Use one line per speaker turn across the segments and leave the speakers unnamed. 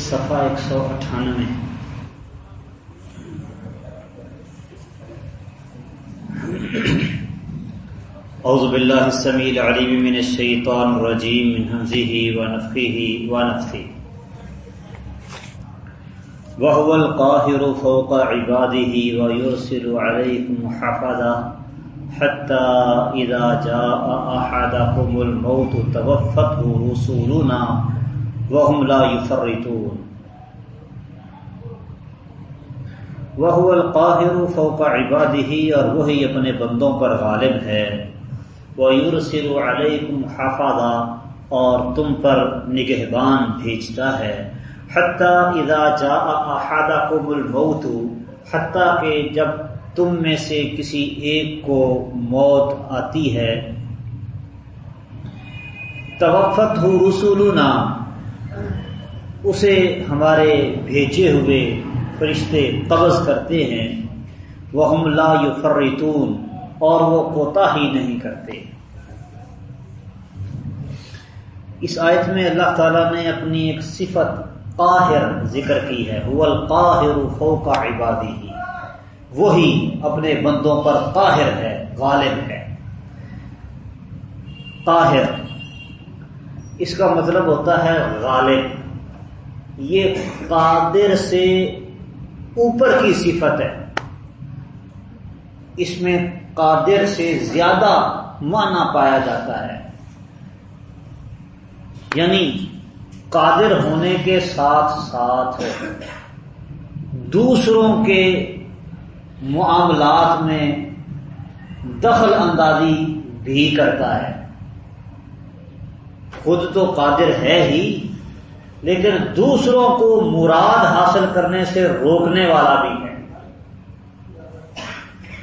صفحہ ایک سو اٹھانوے۔ اعوذ باللہ السمیع العلیم من الشیطان الرجیم من حمزه ونفخه ونفثه وهو القاهر فوق عباده ويرسل عليكم حفظا حتى إذا جاء أحدكم الموت توفته رسولنا۔ وهم لا يفرطون. وہ القاہر فوق عباده، اور وہی اپنے بندوں پر غالب ہے. وَيُرْسِلُ عَلَيْكُمْ حَفَظًا، اور تم پر نگہبان بھیجتا ہے. حتیٰ اذا جاء احدکم الموت حتیٰ کہ جب تم میں سے کسی ایک کو موت آتی ہے. توفت ہو رسولنا اسے ہمارے بھیجے ہوئے فرشتے قبض کرتے ہیں۔ وہ ہم لا یفرتون اور وہ کوتا ہی نہیں کرتے۔ اس آیت میں اللہ تعالیٰ نے اپنی ایک صفت قاہر ذکر کی ہے۔ وہ القاہر فوق عبادی ہی وہی اپنے بندوں پر قاہر ہے، غالب ہے۔ قاہر۔ اس کا مطلب ہوتا ہے غالب۔ یہ قادر سے اوپر کی صفت ہے۔ اس میں قادر سے زیادہ معنی پایا جاتا ہے۔ یعنی قادر ہونے کے ساتھ ساتھ دوسروں کے معاملات میں دخل اندازی بھی کرتا ہے۔ خود تو قادر ہے ہی۔ لیکن دوسروں کو مراد حاصل کرنے سے روکنے والا بھی ہے۔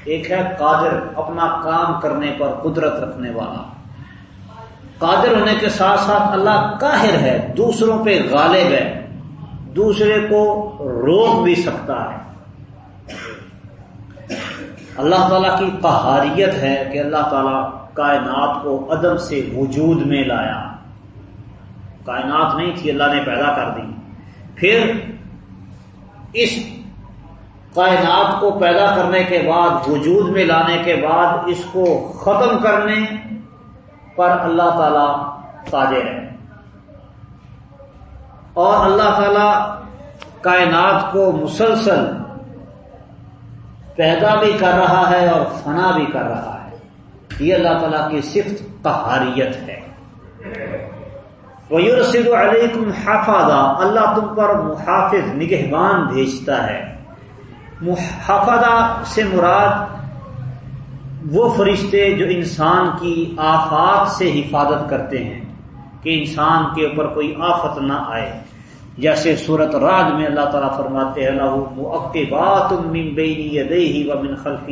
ایک ہے قادر، اپنا کام کرنے پر قدرت رکھنے والا۔ قادر ہونے کے ساتھ ساتھ اللہ قاہر ہے، دوسروں پہ غالب ہے۔ دوسرے کو روک بھی سکتا ہے۔ اللہ تعالیٰ کی قہاریت ہے کہ اللہ تعالیٰ کائنات کو عدم سے وجود میں لایا۔ کائنات نہیں تھی، اللہ نے پیدا کر دی۔ پھر اس کائنات کو پیدا کرنے کے بعد، وجود میں لانے کے بعد اس کو ختم کرنے پر اللہ تعالی قادر ہے اور اللہ تعالی کائنات کو مسلسل پیدا بھی کر رہا ہے اور فنا بھی کر رہا ہے۔ یہ اللہ تعالیٰ کی صفت قہاریت ہے۔ وَيُرْسِلُ عَلَيْكُمْ حَفَظًا۔ اللہ تم پر محافظ، نگہبان بھیجتا ہے۔ محافظہ سے مراد وہ فرشتے جو انسان کی آفات سے حفاظت کرتے ہیں کہ انسان کے اوپر کوئی آفت نہ آئے۔ جیسے صورت راج میں اللہ تعالیٰ فرماتے ہیں اللہ من بین یدیہ ومن خلفہ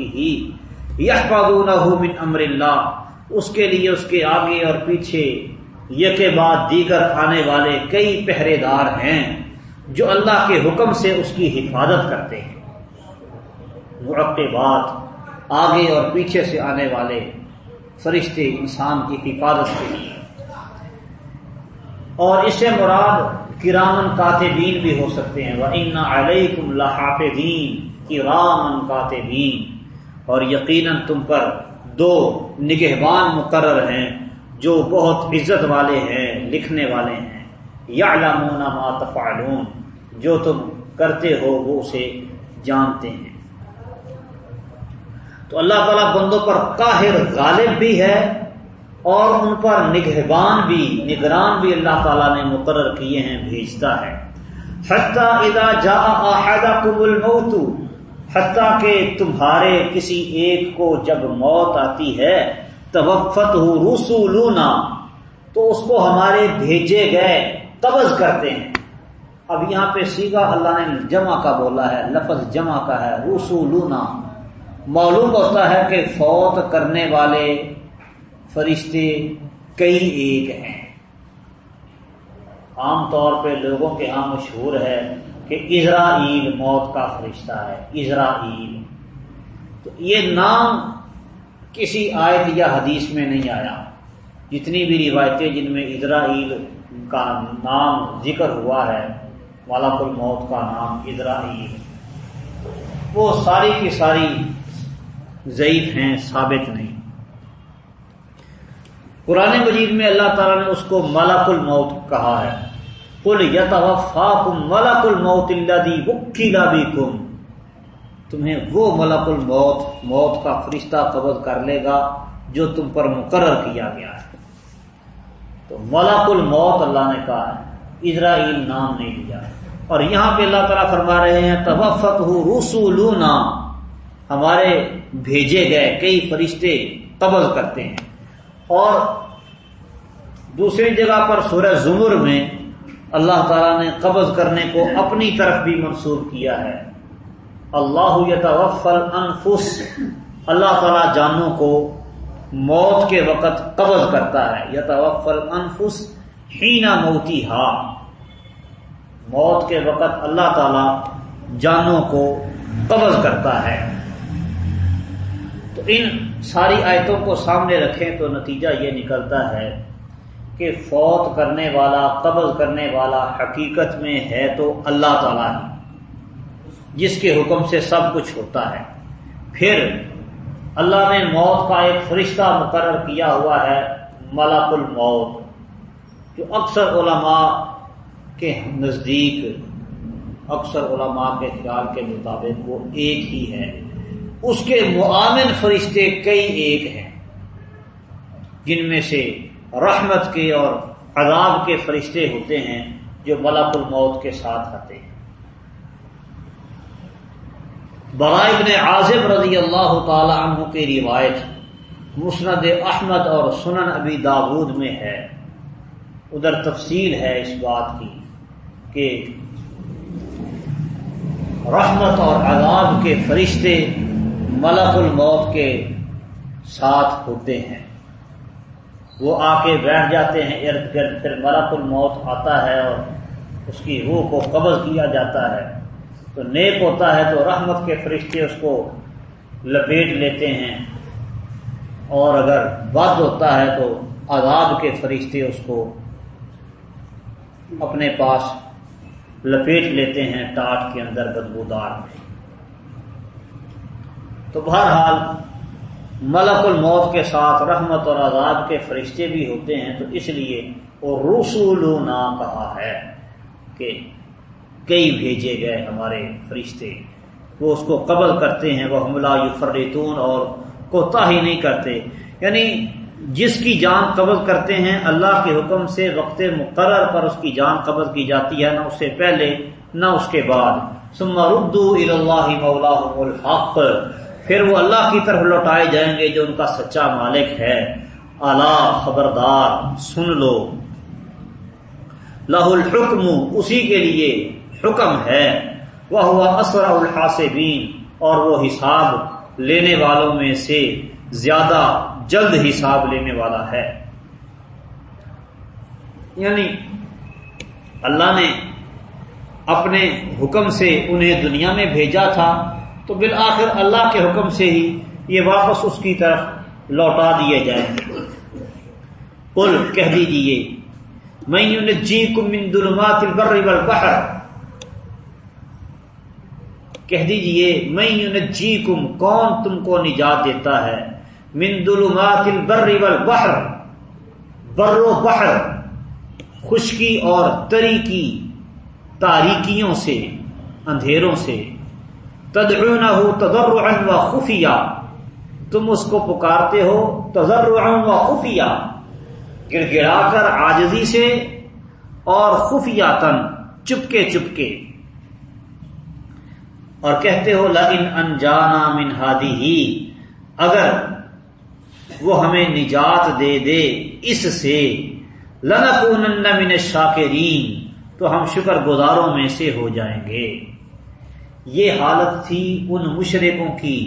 یحفظونہ من امر اللہ اس کے لیے اس کے آگے اور پیچھے یکے بعد دیگر آنے والے کئی پہرے دار ہیں جو اللہ کے حکم سے اس کی حفاظت کرتے ہیں۔ مرتبات آگے اور پیچھے سے آنے والے فرشتے انسان کی حفاظت کے لیے۔ اور اس سے مراد کرامن کاتبین بھی ہو سکتے ہیں۔ وہ ان علیکم لحافظین کرامن کاتبین۔ اور یقیناً تم پر دو نگہبان مقرر ہیں۔ جو بہت عزت والے ہیں، لکھنے والے ہیں۔ یا ما تفعلون، جو تم کرتے ہو وہ اسے جانتے ہیں۔ تو اللہ تعالیٰ بندوں پر قاہر غالب بھی ہے اور ان پر نگہبان بھی، نگران بھی اللہ تعالیٰ نے مقرر کیے ہیں، بھیجتا ہے۔ حتیٰ اذا جا احدکم الموت، حتیٰ کہ تمہارے کسی ایک کو جب موت آتی ہے توفت ہو رسولونا، تو اس کو ہمارے بھیجے گئے قبض کرتے ہیں۔ اب یہاں پہ سیگا اللہ نے جمع کا بولا ہے، لفظ جمع کا ہے، رسولونا۔ معلوم ہوتا ہے کہ فوت کرنے والے فرشتے کئی ایک ہیں۔ عام طور پہ لوگوں کے ہاں مشہور ہے کہ اسرائیل موت کا فرشتہ ہے، اسرائیل۔ تو یہ نام کسی آیت یا حدیث میں نہیں آیا۔ جتنی بھی روایتیں جن میں اسرائیل کا نام ذکر ہوا ہے، ملک الموت کا نام ادراہیل، وہ ساری کی ساری ضعیف ہیں، ثابت نہیں۔ قرآن مجید میں اللہ تعالیٰ نے اس کو ملک الموت کہا ہے۔ کل یتوفاکم ملک الموت اللہ وکیلا بھی کم تمہیں وہ ملک الموت، موت کا فرشتہ قبض کر لے گا جو تم پر مقرر کیا گیا ہے۔ تو ملک الموت اللہ نے کہا ہے، اسرائیل نام نہیں لیا۔ اور یہاں پہ اللہ تعالیٰ فرما رہے ہیں تبفت ہو رسول ہمارے بھیجے گئے کئی فرشتے قبض کرتے ہیں۔ اور دوسری جگہ پر سورہ زمر میں اللہ تعالیٰ نے قبض کرنے کو اپنی طرف بھی منسوخ کیا ہے۔ اللہ یتوفل انفس، اللہ تعالیٰ جانوں کو موت کے وقت قبض کرتا ہے۔ یتوفل انفس ہینا موتی ہا موت کے وقت اللہ تعالی جانوں کو قبض کرتا ہے۔ تو ان ساری آیتوں کو سامنے رکھیں تو نتیجہ یہ نکلتا ہے کہ فوت کرنے والا، قبض کرنے والا حقیقت میں ہے تو اللہ تعالیٰ ہی۔ جس کے حکم سے سب کچھ ہوتا ہے۔ پھر اللہ نے موت کا ایک فرشتہ مقرر کیا ہوا ہے، ملک الموت، جو اکثر علماء کے نزدیک، اکثر علماء کے خیال کے مطابق وہ ایک ہی ہے۔ اس کے معامن فرشتے کئی ایک ہیں، جن میں سے رحمت کے اور عذاب کے فرشتے ہوتے ہیں جو ملک الموت کے ساتھ آتے ہیں۔ برائے ابن عازب رضی اللہ تعالی عنہ کی روایت مسند احمد اور سنن ابی داود میں ہے۔ ادھر تفصیل ہے اس بات کی کہ رحمت اور عذاب کے فرشتے ملک الموت کے ساتھ ہوتے ہیں۔ وہ آ کے بیٹھ جاتے ہیں، ارد گرد پھر ملک الموت آتا ہے اور اس کی روح کو قبض کیا جاتا ہے۔ تو نیک ہوتا ہے تو رحمت کے فرشتے اس کو لپیٹ لیتے ہیں۔ اور اگر بد ہوتا ہے تو عذاب کے فرشتے اس کو اپنے پاس لپیٹ لیتے ہیں ٹاٹ کے اندر بدبودار میں۔ تو بہرحال ملک الموت کے ساتھ رحمت اور عذاب کے فرشتے بھی ہوتے ہیں تو اس لیے وہ رسول نہ کہا ہے کہ کئی بھیجے گئے ہمارے فرشتے۔ وہ اس کو قبل کرتے ہیں، وہ حملہ فرتون اور کوتا ہی نہیں کرتے۔ یعنی جس کی جان قبض کرتے ہیں، اللہ کے حکم سے وقت مقرر پر اس کی جان قبض کی جاتی ہے، نہ اس سے پہلے، نہ اس کے بعد۔ سما ردو اللہ مولا الحق۔ پھر وہ اللہ کی طرف لوٹائے جائیں گے جو ان کا سچا مالک ہے۔ اللہ خبردار، سن لو۔ لاہ الحکم، اسی کے لیے حکم ہے۔ وہ ہوا اسرا الحاصبین اور وہ حساب لینے والوں میں سے زیادہ جلد حساب لینے والا ہے۔ یعنی اللہ نے اپنے حکم سے انہیں دنیا میں بھیجا تھا، تو بالآخر اللہ کے حکم سے ہی یہ واپس اس کی طرف لوٹا دیے جائیں کل کہہ دیجیے میں جی کمند البر والبحر کہہ دیجیے میں جی کم کون تم کو نجات دیتا ہے؟ من ظلمات البر والبحر. بر و بحر، خشکی اور تری کی تاریکیوں سے، اندھیروں سے۔ تدعونہ تضرعا و خفیہ، تم اس کو پکارتے ہو تضرعا و خفیہ گڑ گڑا کر آجزی سے اور خفیہ تن، چپکے چپکے۔ اور کہتے ہو، لئن انجانا من ہادی ہی اگر وہ ہمیں نجات دے دے اس سے لنکونن من شاکرین تو ہم شکر گزاروں میں سے ہو جائیں گے۔ یہ حالت تھی ان مشرقوں کی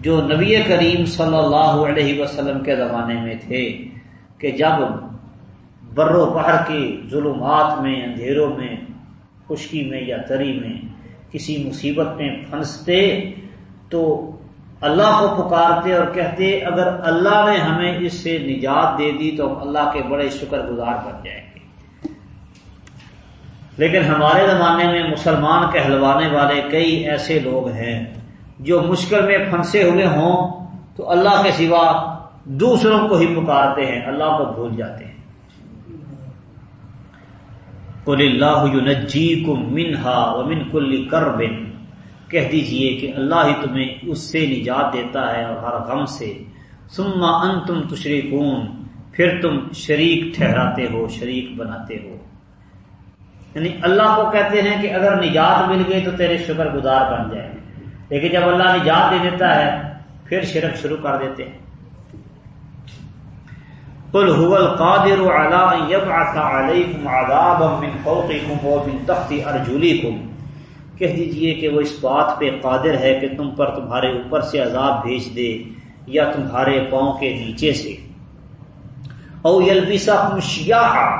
جو نبی کریم صلی اللہ علیہ وسلم کے زمانے میں تھے، کہ جب بر و بہر کے ظلمات میں، اندھیروں میں، خشکی میں یا تری میں کسی مصیبت میں پھنستے تو اللہ کو پکارتے اور کہتے، اگر اللہ نے ہمیں اس سے نجات دے دی تو ہم اللہ کے بڑے شکر گزار بن جائیں گے۔ لیکن ہمارے زمانے میں مسلمان کہلوانے والے کئی ایسے لوگ ہیں جو مشکل میں پھنسے ہوئے ہوں تو اللہ کے سوا دوسروں کو ہی پکارتے ہیں، اللہ کو بھول جاتے ہیں۔ قل اللہ جی کم منہا ومن کل کر کہہ دیجیے کہ اللہ ہی تمہیں اس سے نجات دیتا ہے اور ہر غم سے۔ سما ان تم تشریکون پھر تم شریک ٹھہراتے ہو، شریک بناتے ہو۔ یعنی اللہ کو کہتے ہیں کہ اگر نجات مل گئی تو تیرے شکر گزار بن جائے۔ لیکن جب اللہ نجات دے دیتا ہے، پھر شرک شروع کر دیتے ہیں۔ قل هو القادر على ان يبعث عليكم عذابا من فوقكم ومن تحت ارجلكم کہہ دیجیے کہ وہ اس بات پہ قادر ہے کہ تم پر تمہارے اوپر سے عذاب بھیج دے یا تمہارے پاؤں کے نیچے سے۔ او یلبسکم شیعا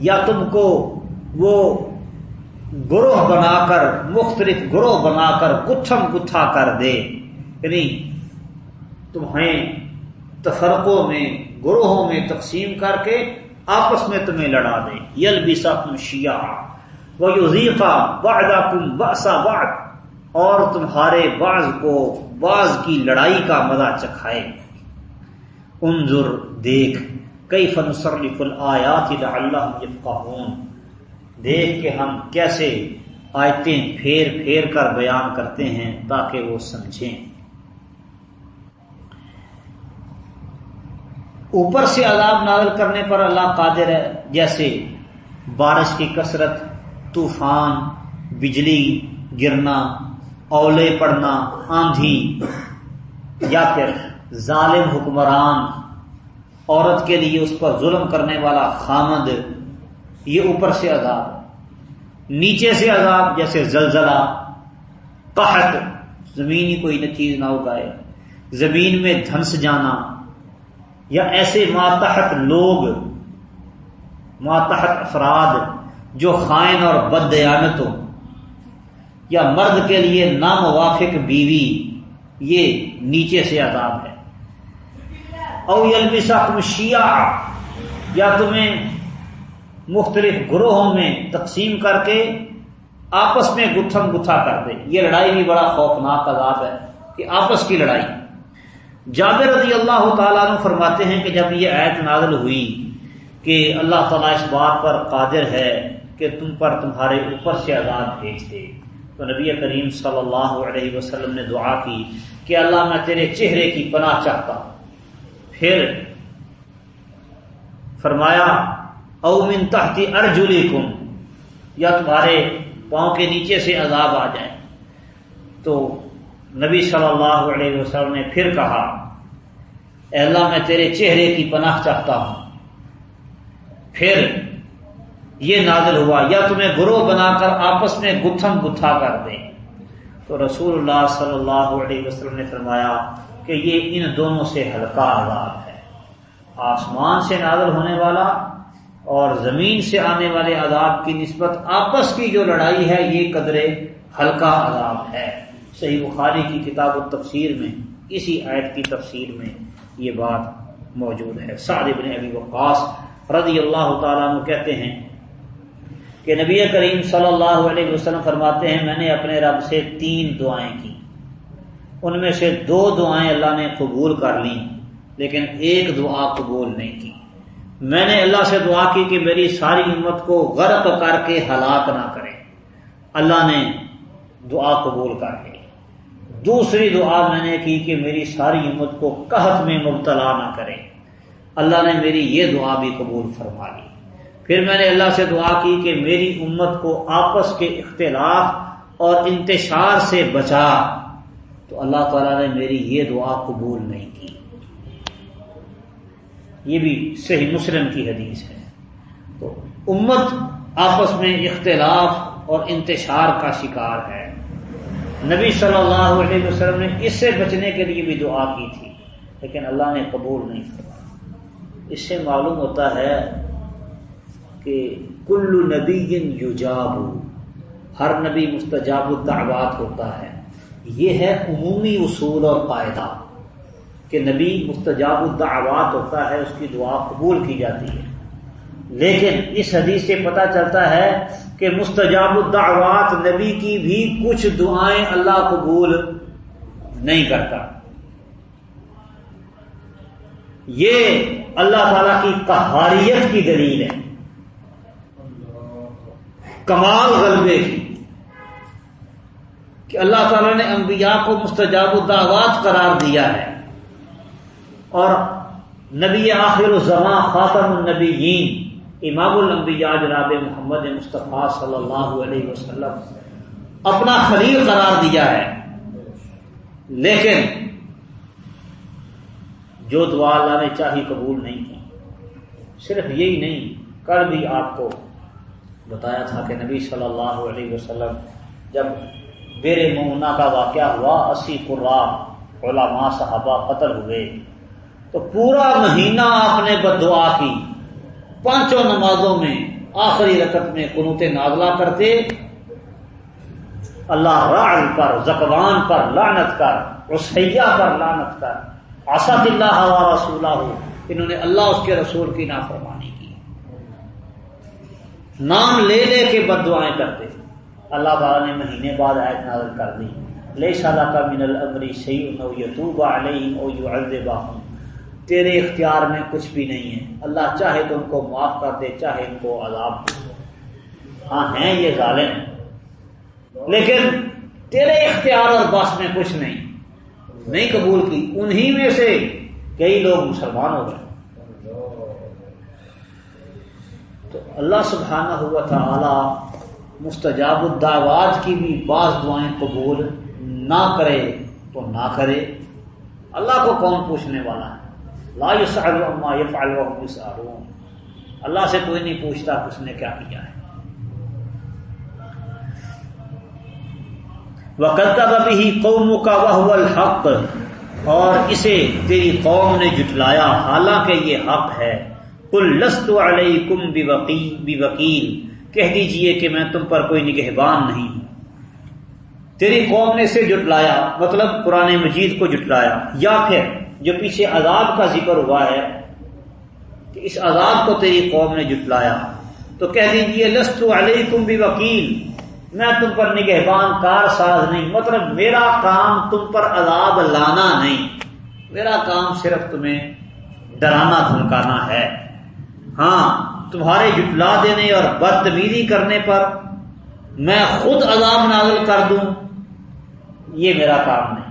یا تم کو وہ گروہ بنا کر، مختلف گروہ بنا کر گتھم گتھا کر دے۔ یعنی تمہیں تفرقوں میں گروہوں میں تقسیم کر کے آپس میں تمہیں لڑا دے یل بھی سکم شیعہ وہ یوزیفا واحدہ کم باسا اور تمہارے بعض کو بعض کی لڑائی کا مزہ چکھائے۔ انظر، دیکھ کئی فنصرف الآیات لعلہم یفقہون۔ دیکھ کے ہم کیسے آیتیں پھیر پھیر کر بیان کرتے ہیں تاکہ وہ سمجھیں۔ اوپر سے عذاب نازل کرنے پر اللہ قادر ہے، جیسے بارش کی کثرت، طوفان، بجلی، گرنا، اولے پڑنا، آندھی، یا پھر ظالم حکمران، عورت کے لیے اس پر ظلم کرنے والا خامد، یہ اوپر سے عذاب، نیچے سے عذاب، جیسے زلزلہ، قحط، زمین ہی کوئی نہ چیز نہ اگائے، زمین میں دھنس جانا یا ایسے ماتحت لوگ، ماتحت افراد جو خائن اور بد دیانت ہو یا مرد کے لیے ناموافق بیوی، یہ نیچے سے عذاب ہے۔ او یلبسا تم شیعہ، یا تمہیں مختلف گروہوں میں تقسیم کر کے آپس میں گتھم گتھا کر دے۔ یہ لڑائی بھی بڑا خوفناک عذاب ہے کہ آپس کی لڑائی۔ جابر رضی اللہ تعالیٰ عنہ فرماتے ہیں کہ جب یہ ایت نازل ہوئی کہ اللہ تعالیٰ اس بات پر قادر ہے کہ تم پر تمہارے اوپر سے عذاب بھیج دے، تو نبی کریم صلی اللہ علیہ وسلم نے دعا کی کہ اللہ میں تیرے چہرے کی پناہ چاہتا ہوں۔ پھر فرمایا، او من تحتی ارجلی کم یا تمہارے پاؤں کے نیچے سے عذاب آ جائے۔ تو نبی صلی اللہ علیہ وسلم نے پھر کہا، اے اللہ، میں تیرے چہرے کی پناہ چاہتا ہوں۔ پھر یہ نازل ہوا، یا تمہیں گروہ بنا کر آپس میں گتھم گتھا کر دیں۔ تو رسول اللہ صلی اللہ علیہ وسلم نے فرمایا کہ یہ ان دونوں سے ہلکا عذاب ہے۔ آسمان سے نازل ہونے والا اور زمین سے آنے والے عذاب کی نسبت آپس کی جو لڑائی ہے، یہ قدرے ہلکا عذاب ہے۔ صحیح بخاری کی کتاب و تفسیر میں، اسی آیت کی تفسیر میں یہ بات موجود ہے۔ سعد ابن ابی وقاص رضی اللہ تعالیٰ عنہ کہتے ہیں کہ نبی کریم صلی اللہ علیہ وسلم فرماتے ہیں، میں نے اپنے رب سے تین دعائیں کی۔ ان میں سے دو دعائیں اللہ نے قبول کر لیں، لیکن ایک دعا قبول نہیں کی۔ میں نے اللہ سے دعا کی کہ میری ساری امت کو غرق کر کے ہلاک نہ کرے۔ اللہ نے دعا قبول کر لی۔ دوسری دعا میں نے کی کہ میری ساری امت کو قحط میں مبتلا نہ کرے۔ اللہ نے میری یہ دعا بھی قبول فرما لی پھر میں نے اللہ سے دعا کی کہ میری امت کو آپس کے اختلاف اور انتشار سے بچا۔ تو اللہ تعالیٰ نے میری یہ دعا قبول نہیں کی۔ یہ بھی صحیح مسلم کی حدیث ہے۔ تو امت آپس میں اختلاف اور انتشار کا شکار ہے۔ نبی صلی اللہ علیہ وسلم نے اس سے بچنے کے لیے بھی دعا کی تھی، لیکن اللہ نے قبول نہیں فرمایا۔ اس سے معلوم ہوتا ہے کہ کل نبی ہر نبی مستجاب الدعوات ہوتا ہے۔ یہ ہے عمومی اصول اور قاعدہ کہ نبی مستجاب الدعوات ہوتا ہے، اس کی دعا قبول کی جاتی ہے۔ لیکن اس حدیث سے پتا چلتا ہے کہ مستجاب الدعوات نبی کی بھی کچھ دعائیں اللہ قبول نہیں کرتا۔ یہ اللہ تعالی کی کہاریت کی دلیل ہے۔ کمال غلبے کی۔ کہ اللہ تعالیٰ نے انبیاء کو مستجاب الدعوات قرار دیا ہے۔ اور نبی آخر الزماں خاتم النبیین۔ امام الانبیاء جناب محمد مصطفیٰ صلی اللہ علیہ وسلم اپنا خلیل قرار دیا ہے۔ لیکن جو دعا اللہ نے چاہی قبول نہیں کی۔ صرف یہی نہیں کر بھی آپ کو بتایا تھا کہ نبی صلی اللہ علیہ وسلم جب بیر مونا کا واقعہ ہوا، اسی قرآن علماء صحابہ قتل ہوئے۔ تو پورا مہینہ آپ نے بد دعا کی۔ پانچوں نمازوں میں آخری رقط میں قنوت نازلہ کرتے، اللہ رعل پر، زکوان پر لعنت کر رسیہ پر لعنت کر آسد اللہ رسولہ، انہوں نے اللہ اس کے رسول کی نافرمانی کی۔ نام لے لے کے بد دعائیں کرتے۔ اللہ تعالیٰ نے مہینے بعد آیت نازل کر دی۔ لے سالہ کا من العمری سی او یتوب او یعذبہم۔ تیرے اختیار میں کچھ بھی نہیں ہے۔ اللہ چاہے تو ان کو معاف کر دے، چاہے ان کو عذاب دے۔ ہاں ہیں یہ ظالم۔ لیکن تیرے اختیار اور بس میں کچھ نہیں۔ نہیں قبول کی۔ انہی میں سے کئی لوگ مسلمان ہو گئے۔ تو اللہ سبحانہ ہوا تھا مستجاب الدعوات کی بھی بعض دعائیں قبول نہ کرے تو نہ کرے۔ اللہ کو کون پوچھنے والا ہے؟ لا يسأل عما يفعل وهم يسألون اللہ سے کوئی نہیں پوچھتا کہ اس نے کیا کیا ہے۔ وَقَدَّبَ بِهِ قَوْمُكَ وَهُوَ الْحَقِّ۔ اور اسے تیری قوم نے جٹلایا حالانکہ یہ حق ہے۔ قُلْ لَسْتُ عَلَيْكُمْ بِوَقِيل کہہ دیجیے کہ میں تم پر کوئی نگہبان نہیں۔ ہوں تیری قوم نے اسے جٹلایا مطلب قرآن مجید کو جٹلایا یا پھر جو پیچھے عذاب کا ذکر ہوا ہے کہ اس عذاب کو تیری قوم نے جٹلایا تو کہہ دیجیے لست علیہ تم بھی وکیل میں تم پر نگہبان کار ساز نہیں مطلب میرا کام تم پر عذاب لانا نہیں۔ میرا کام صرف تمہیں ڈرانا، دھمکانا ہے۔ ہاں تمہارے جٹلا دینے اور بدتمیزی کرنے پر میں خود عذاب نازل کر دوں۔ یہ میرا کام نہیں۔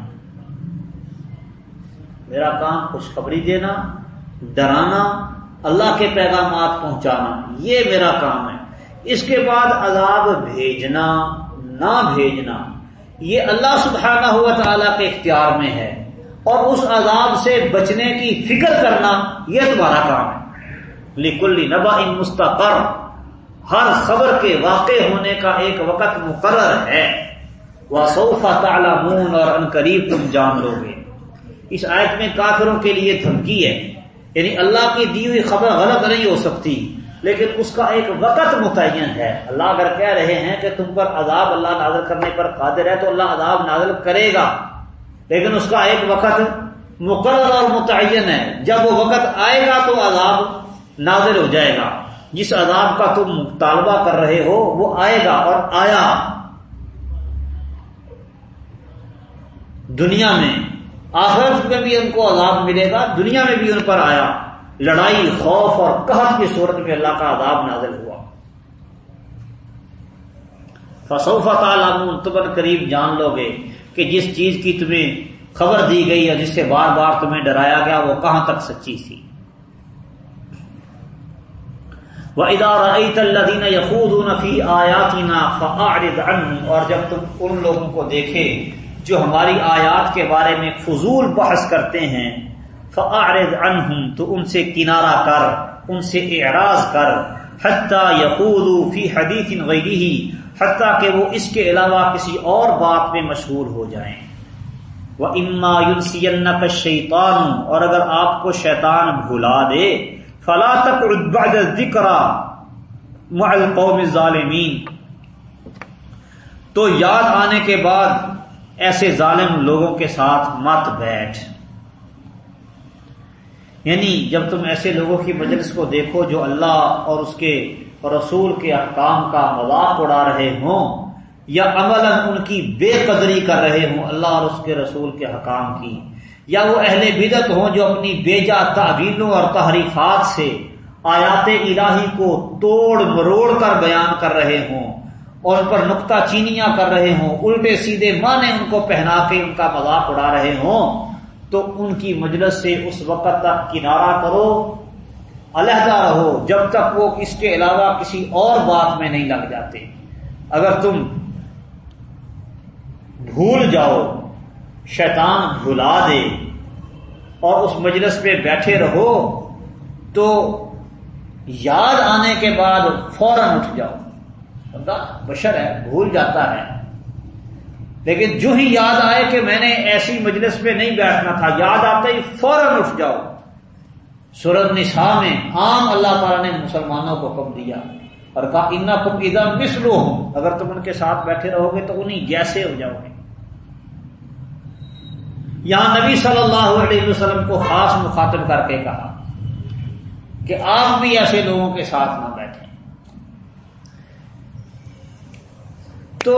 میرا کام خوشخبری دینا، ڈرانا، اللہ کے پیغامات پہنچانا، یہ میرا کام ہے۔ اس کے بعد عذاب بھیجنا، نہ بھیجنا، یہ اللہ سبحانہ ہوا تعالیٰ کے اختیار میں ہے۔ اور اس عذاب سے بچنے کی فکر کرنا، یہ تمہارا کام ہے۔ لکلی نبا ان مستقر، ہر خبر کے واقع ہونے کا ایک وقت مقرر ہے۔ وہ صوفہ تعالیٰ اور ان قریب تم جان لو گے اس آیت میں کافروں کے لیے دھمکی ہے۔ یعنی اللہ کی دی ہوئی خبر غلط نہیں ہو سکتی، لیکن اس کا ایک وقت متعین ہے۔ اللہ اگر کہہ رہے ہیں کہ تم پر عذاب اللہ نازل کرنے پر قادر ہے تو اللہ عذاب نازل کرے گا۔ لیکن اس کا ایک وقت مقرر اور متعین ہے۔ جب وہ وقت آئے گا تو عذاب نازل ہو جائے گا۔ جس عذاب کا تم مطالبہ کر رہے ہو وہ آئے گا اور آیا۔ دنیا میں آخرت میں بھی ان کو عذاب ملے گا، دنیا میں بھی ان پر آیا۔ لڑائی، خوف اور قحط کی صورت میں اللہ کا عذاب نازل ہوا۔ فصوفہ تعالم تمن قریب جان لو گے کہ جس چیز کی تمہیں خبر دی گئی اور جس سے بار بار تمہیں ڈرایا گیا، وہ کہاں تک سچی تھی۔ وہ ادارہ الدین یقود نفی آیاتینا فعارد اور جب تم ان لوگوں کو دیکھے جو ہماری آیات کے بارے میں فضول بحث کرتے ہیں فعارض عنہم، تو ان سے کنارہ کر، ان سے اعراض کر، حتیٰ یقول فی حدیث غیری حتیٰ کہ وہ اس کے علاوہ کسی اور بات میں مشہور ہو جائیں۔ وہ اما یونسین کا شیطان اور اگر آپ کو شیطان بھلا دے، فلا تک ذکر قوم ظالمین تو یاد آنے کے بعد ایسے ظالم لوگوں کے ساتھ مت بیٹھ۔ یعنی جب تم ایسے لوگوں کی مجلس کو دیکھو جو اللہ اور اس کے رسول کے احکام کا مذاق اڑا رہے ہوں یا عمل ان کی بے قدری کر رہے ہوں اللہ اور اس کے رسول کے حکام کی، یا وہ اہل بدت ہوں جو اپنی بیجا تعویلوں اور تحریفات سے آیات الہی کو توڑ مروڑ کر بیان کر رہے ہوں۔ اور ان پر نقطہ چینیاں کر رہے ہوں، الٹے سیدھے مانے ان کو پہنا کے ان کا مذاق اڑا رہے ہوں، تو ان کی مجلس سے اس وقت تک کنارہ کرو، علیحدہ رہو، جب تک وہ اس کے علاوہ کسی اور بات میں نہیں لگ جاتے۔ اگر تم بھول جاؤ، شیطان بھلا دے اور اس مجلس پہ بیٹھے رہو، تو یاد آنے کے بعد فوراً اٹھ جاؤ۔ بشر ہے، بھول جاتا ہے۔ لیکن جو ہی یاد آئے کہ میں نے ایسی مجلس پہ نہیں بیٹھنا تھا، یاد آتے ہی فوراً اٹھ جاؤ۔ سورت نسا میں عام اللہ تعالیٰ نے مسلمانوں کو حکم دیا اور کہا ان کم ادا مسلو ہوں اگر تم ان کے ساتھ بیٹھے رہو گے تو انہیں جیسے ہو جاؤ گے۔ یہاں نبی صلی اللہ علیہ وسلم کو خاص مخاطب کر کے کہا کہ آپ بھی ایسے لوگوں کے ساتھ نہ بیٹھیں۔ تو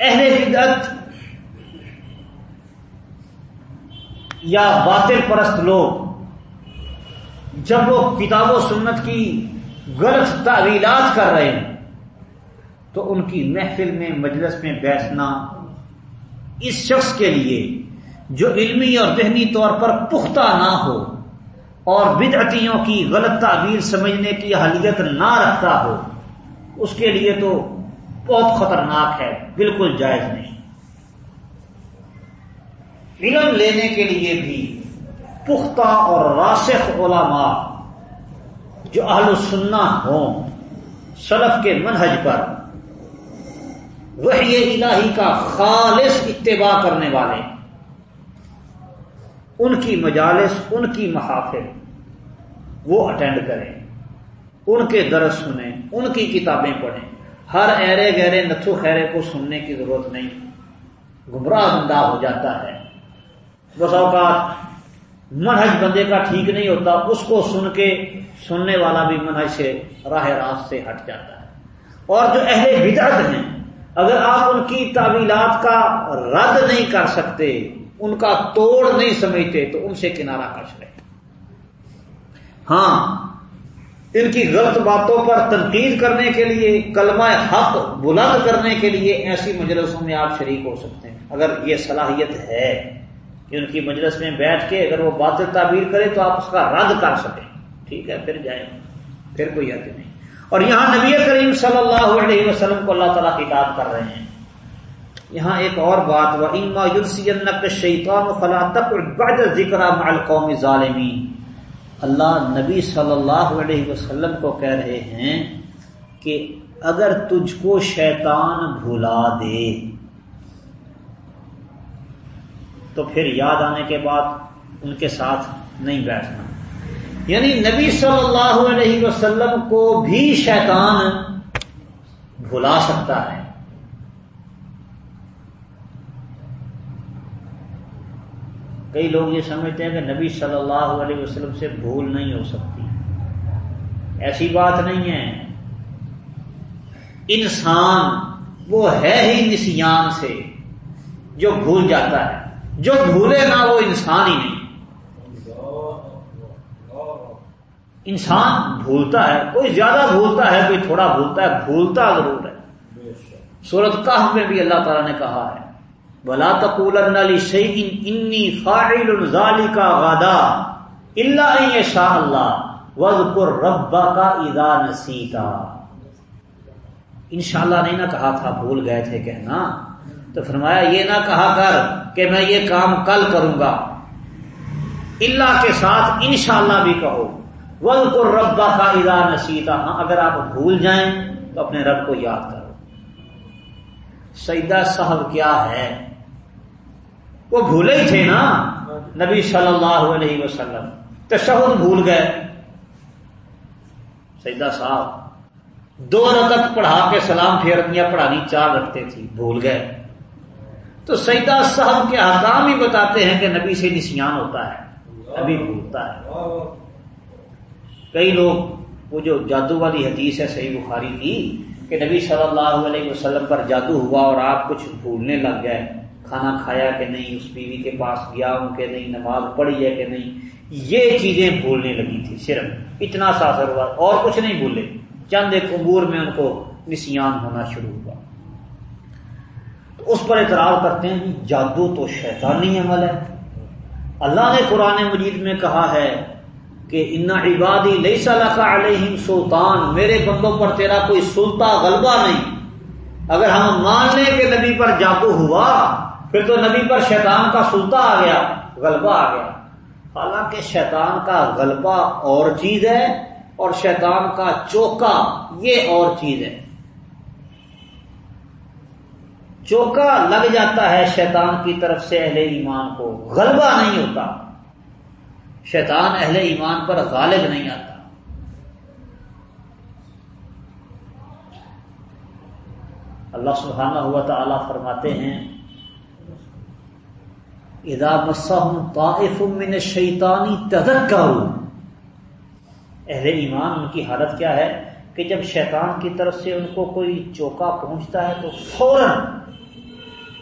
اہل بدعت یا باطل پرست لوگ جب وہ کتاب و سنت کی غلط تعویلات کر رہے ہیں، تو ان کی محفل میں، مجلس میں بیٹھنا اس شخص کے لیے جو علمی اور ذہنی طور پر پختہ نہ ہو اور بدعتیوں کی غلط تعبیر سمجھنے کی اہلیت نہ رکھتا ہو، اس کے لیے تو بہت خطرناک ہے، بالکل جائز نہیں۔ علم لینے کے لیے بھی پختہ اور راسخ علماء جو اہل سننا ہوں، سلف کے منہج پر وہی الہی کا خالص اتباع کرنے والے، ان کی مجالس، ان کی محافل وہ اٹینڈ کریں، ان کے درس سنیں، ان کی کتابیں پڑھیں۔ ہر ایرے گہرے نتھو خیرے کو سننے کی ضرورت نہیں۔ گمراہ بندہ ہو جاتا ہے۔ بس اوقات منہج بندے کا ٹھیک نہیں ہوتا، اس کو سن کے سننے والا بھی منہج سے، راہ راست سے ہٹ جاتا ہے۔ اور جو اہل بدعت ہیں، اگر آپ ان کی تعویلات کا رد نہیں کر سکتے، ان کا توڑ نہیں سمجھتے، تو ان سے کنارہ کر لیں ہاں ان کی غلط باتوں پر تنقید کرنے کے لیے، کلمہ حق بلند کرنے کے لیے ایسی مجلسوں میں آپ شریک ہو سکتے ہیں۔ اگر یہ صلاحیت ہے کہ ان کی مجلس میں بیٹھ کے اگر وہ باطل تعبیر کرے تو آپ اس کا رد کر سکیں۔ ٹھیک ہے، پھر جائیں۔ پھر کوئی حد نہیں۔ اور یہاں نبی کریم صلی اللہ علیہ وسلم کو اللہ تعالیٰ کتاب کر رہے ہیں۔ یہاں ایک اور بات وہ اما یورسی شیطان فلاں تک ذکر قومی ظالمین اللہ نبی صلی اللہ علیہ وسلم کو کہہ رہے ہیں کہ اگر تجھ کو شیطان بھلا دے، تو پھر یاد آنے کے بعد ان کے ساتھ نہیں بیٹھنا۔ یعنی نبی صلی اللہ علیہ وسلم کو بھی شیطان بھلا سکتا ہے۔ کئی لوگ یہ سمجھتے ہیں کہ نبی صلی اللہ علیہ وسلم سے بھول نہیں ہو سکتی۔ ایسی بات نہیں ہے۔ انسان وہ ہے ہی نسیان سے جو بھول جاتا ہے۔ جو بھولے نہ وہ انسان ہی نہیں۔ انسان بھولتا ہے۔ کوئی زیادہ بھولتا ہے، کوئی تھوڑا بھولتا ہے، بھولتا ضرور ہے۔ سورت کا میں بھی اللہ تعالیٰ نے کہا ہے۔ بلا تقول شعی فاعل ظالی کا غادا اللہ شاہ اللہ وز ربا کا ادا نسیتا ان شاء اللہ نہیں نہ کہا تھا، بھول گئے تھے کہنا۔ تو فرمایا، یہ نہ کہا کر کہ میں یہ کام کل کروں گا۔ اللہ کے ساتھ انشاءاللہ بھی کہو۔ وز کو ربا کا ادا نسیتا۔ ہاں اگر آپ بھول جائیں تو اپنے رب کو یاد کرو۔ سیدہ صاحب کیا ہے؟ وہ بھولے ہی تھے نا۔ نبی صلی اللہ علیہ وسلم۔ تشہد بھول گئے۔ سیدہ صاحب، دو رکعت پڑھا کے سلام پھیرتیاں پڑھانی چار رکھتے تھی، بھول گئے۔ تو سیدہ صاحب کے حکام ہی بتاتے ہیں کہ نبی سے نسیان ہوتا ہے، نبی بھولتا ہے۔ کئی لوگ، وہ جو جادو والی حدیث ہے صحیح بخاری کی، کہ نبی صلی اللہ علیہ وسلم پر جادو ہوا اور آپ کچھ بھولنے لگ گئے۔ کھانا کھایا کہ نہیں، اس بیوی کے پاس گیا ہوں کہ نہیں، نماز پڑھی ہے کہ نہیں، یہ چیزیں بھولنے لگی تھی صرف۔ اتنا سا اثر ہوا اور کچھ نہیں بھولے۔ چند ایک امور میں ان کو نسیان ہونا شروع ہوا۔ تو اس پر اعتراض کرتے ہیں، جادو تو شیطانی عمل ہے۔ اللہ نے قرآن مجید میں کہا ہے کہ ان عبادی لئی صلاح علیہ سلطان۔ میرے بندوں پر تیرا کوئی سلطہ غلبہ نہیں۔ اگر ہم مان لیں کہ نبی پر جادو ہوا پھر تو نبی پر شیطان کا سلطہ آ گیا، غلبہ آ گیا۔ حالانکہ شیطان کا غلبہ اور چیز ہے اور شیطان کا چوکا یہ اور چیز ہے۔ چوکا لگ جاتا ہے شیطان کی طرف سے اہل ایمان کو۔ غلبہ نہیں ہوتا۔ شیطان اہل ایمان پر غالب نہیں آتا۔ اللہ سبحانہ ہوا تعالیٰ فرماتے ہیں ادا مسم طائف من شیطانی تدک اہل ایمان، ان کی حالت کیا ہے کہ جب شیطان کی طرف سے ان کو کوئی چوکا پہنچتا ہے تو فوراً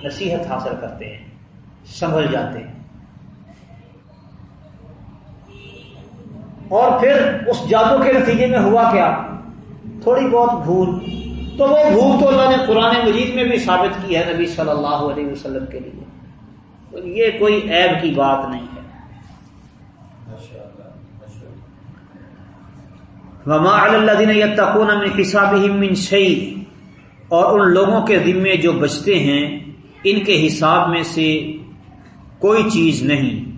نصیحت حاصل کرتے ہیں، سنبھل جاتے ہیں۔ اور پھر اس جادو کے نتیجے میں ہوا کیا؟ تھوڑی بہت بھول۔ تو وہ بھول تو اللہ نے قرآن مجید میں بھی ثابت کی ہے نبی صلی اللہ علیہ وسلم کے لیے۔ یہ کوئی عیب کی بات نہیں ہے۔ وما الدین یتقون من حسابهم من شيء۔ اور ان لوگوں کے ذمے جو بچتے ہیں، ان کے حساب میں سے کوئی چیز نہیں۔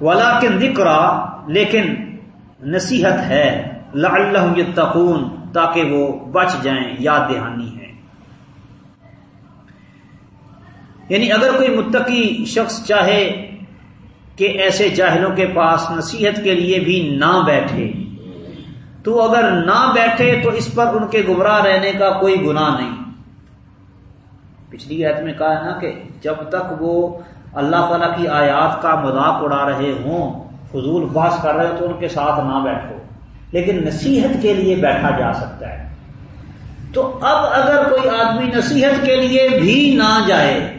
ولیکن ذکر لیکن نصیحت ہے لعلہم یتقون تاکہ وہ بچ جائیں، یاد دہانی ہے۔ یعنی اگر کوئی متقی شخص چاہے کہ ایسے جاہلوں کے پاس نصیحت کے لیے بھی نہ بیٹھے، تو اگر نہ بیٹھے تو اس پر ان کے گمراہ رہنے کا کوئی گناہ نہیں۔ پچھلی آیت میں کہا ہے نا کہ جب تک وہ اللہ تعالی کی آیات کا مذاق اڑا رہے ہوں، فضول باس کر رہے ہو تو ان کے ساتھ نہ بیٹھو۔ لیکن نصیحت کے لیے بیٹھا جا سکتا ہے۔ تو اب اگر کوئی آدمی نصیحت کے لیے بھی نہ جائے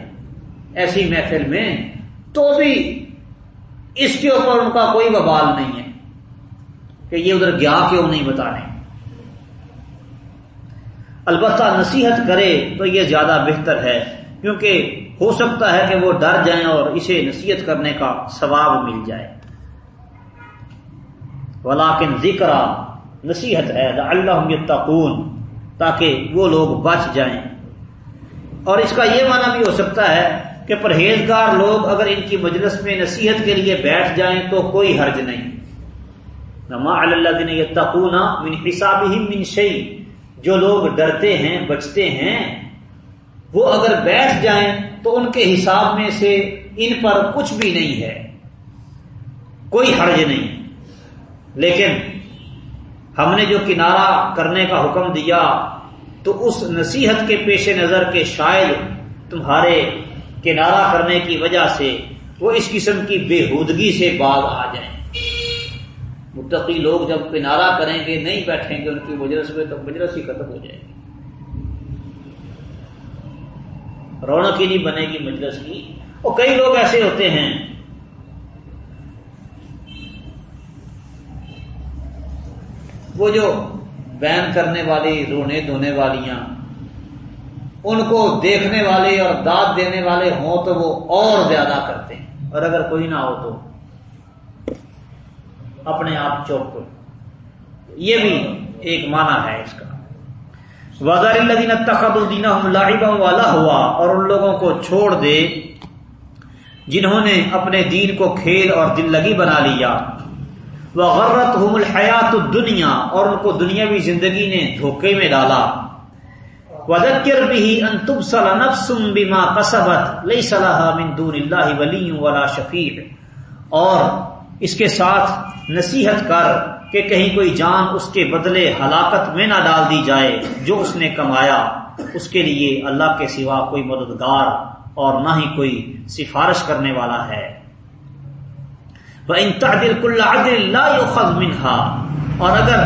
ایسی محفل میں، تو بھی اس کے اوپر ان کا کوئی وبال نہیں ہے کہ یہ ادھر گیا کیوں نہیں بتانے۔ البتہ نصیحت کرے تو یہ زیادہ بہتر ہے، کیونکہ ہو سکتا ہے کہ وہ ڈر جائیں اور اسے نصیحت کرنے کا ثواب مل جائے۔ ولاکن ذکر نصیحت ہے اللہ تقون تاکہ وہ لوگ بچ جائیں۔ اور اس کا یہ معنی بھی ہو سکتا ہے کہ پرہیزگار لوگ اگر ان کی مجلس میں نصیحت کے لیے بیٹھ جائیں تو کوئی حرج نہیں۔ نما اللہ دن تقونا من حساب من شعی جو لوگ ڈرتے ہیں، بچتے ہیں، وہ اگر بیٹھ جائیں تو ان کے حساب میں سے ان پر کچھ بھی نہیں ہے۔ کوئی حرج نہیں۔ لیکن ہم نے جو کنارہ کرنے کا حکم دیا، تو اس نصیحت کے پیش نظر کے شاید تمہارے کنارہ کرنے کی وجہ سے وہ اس قسم کی بےحودگی سے باغ آ جائیں۔ متقی لوگ جب کنارہ کریں گے، نہیں بیٹھیں گے، ان کی مجلس میں تو مجلس ہی ختم ہو جائے گی۔ رونق ہی نہیں بنے گی مجلس کی۔ اور کئی لوگ ایسے ہوتے ہیں۔ وہ جو بین کرنے والی، رونے دھونے والیاں ان کو دیکھنے والے اور داد دینے والے ہوں تو وہ اور زیادہ کرتے ہیں۔ اور اگر کوئی نہ ہو تو اپنے آپ چوپ یہ بھی ایک معنی ہے اس کا۔ وزار الدین تخب الدین والا ہوا اور ان لوگوں کو چھوڑ دے جنہوں نے اپنے دین کو کھیل اور دل لگی بنا لیا۔ وہ غرت ہم الحیات دنیا اور ان کو دنیاوی زندگی نے دھوکے میں ڈالا۔ وذکر به ان تبصل نفس بما قصبت ليس لها من دون الله ولي ولا شفیع۔ اور اس کے ساتھ نصیحت کر کہ کہیں کوئی جان اس کے بدلے ہلاکت میں نہ ڈال دی جائے جو اس نے کمایا۔ اس کے لیے اللہ کے سوا کوئی مددگار اور نہ ہی کوئی سفارش کرنے والا ہے۔ وہ ان تعدل کل عدل لا يؤخذ منها۔ اور اگر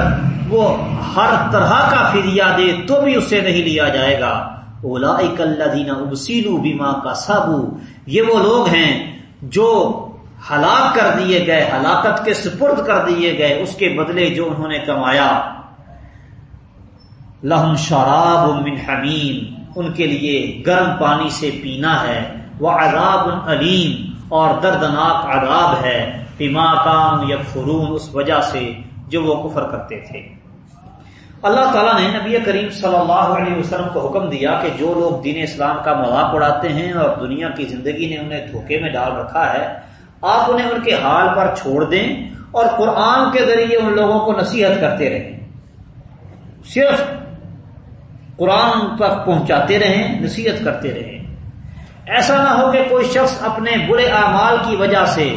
وہ ہر طرح کا فدیہ دے تو بھی اسے نہیں لیا جائے گا۔ اولئک الذین ابسلوا بما کسبوا، یہ وہ لوگ ہیں جو ہلاک کر دیے گئے، ہلاکت کے سپرد کر دیے گئے، اس کے بدلے جو انہوں نے کمایا۔ لہم شراب من حمیم، ان کے لیے گرم پانی سے پینا ہے۔ وہ عذاب علیم اور دردناک عذاب ہے۔ بما کام یکفرون، اس وجہ سے جو وہ کفر کرتے تھے۔ اللہ تعالیٰ نے نبی کریم صلی اللہ علیہ وسلم کو حکم دیا کہ جو لوگ دین اسلام کا مذاق اڑاتے ہیں اور دنیا کی زندگی نے انہیں دھوکے میں ڈال رکھا ہے، آپ انہیں ان کے حال پر چھوڑ دیں اور قرآن کے ذریعے ان لوگوں کو نصیحت کرتے رہیں۔ صرف قرآن تک پہنچاتے رہیں، نصیحت کرتے رہیں۔ ایسا نہ ہو کہ کوئی شخص اپنے برے اعمال کی وجہ سے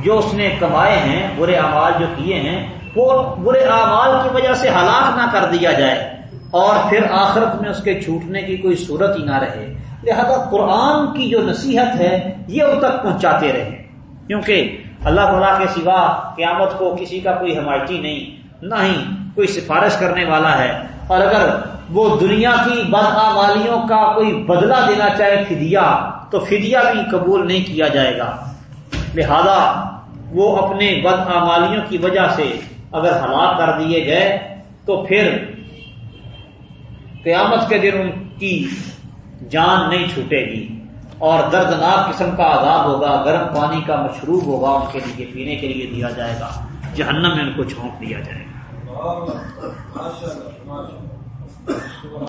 جو اس نے کمائے ہیں، برے اعمال جو کیے ہیں وہ برے اعمال کی وجہ سے ہلاک نہ کر دیا جائے اور پھر آخرت میں اس کے چھوٹنے کی کوئی صورت ہی نہ رہے۔ لہذا قرآن کی جو نصیحت ہے، یہ ان تک پہنچاتے رہیں کیونکہ اللہ تعالیٰ کے سوا قیامت کو کسی کا کوئی حمایتی نہیں، نہ ہی کوئی سفارش کرنے والا ہے۔ اور اگر وہ دنیا کی بدعمالیوں کا کوئی بدلہ دینا چاہے فدیہ، تو فدیہ بھی قبول نہیں کیا جائے گا۔ لہذا وہ اپنے بدعمالیوں کی وجہ سے اگر ہلاک کر دیے گئے تو پھر قیامت کے دن ان کی جان نہیں چھوٹے گی اور دردناک قسم کا عذاب ہوگا، گرم پانی کا مشروب ہوگا، ان کے لیے پینے کے لیے دیا جائے گا، جہنم میں ان کو چھونک دیا جائے گا۔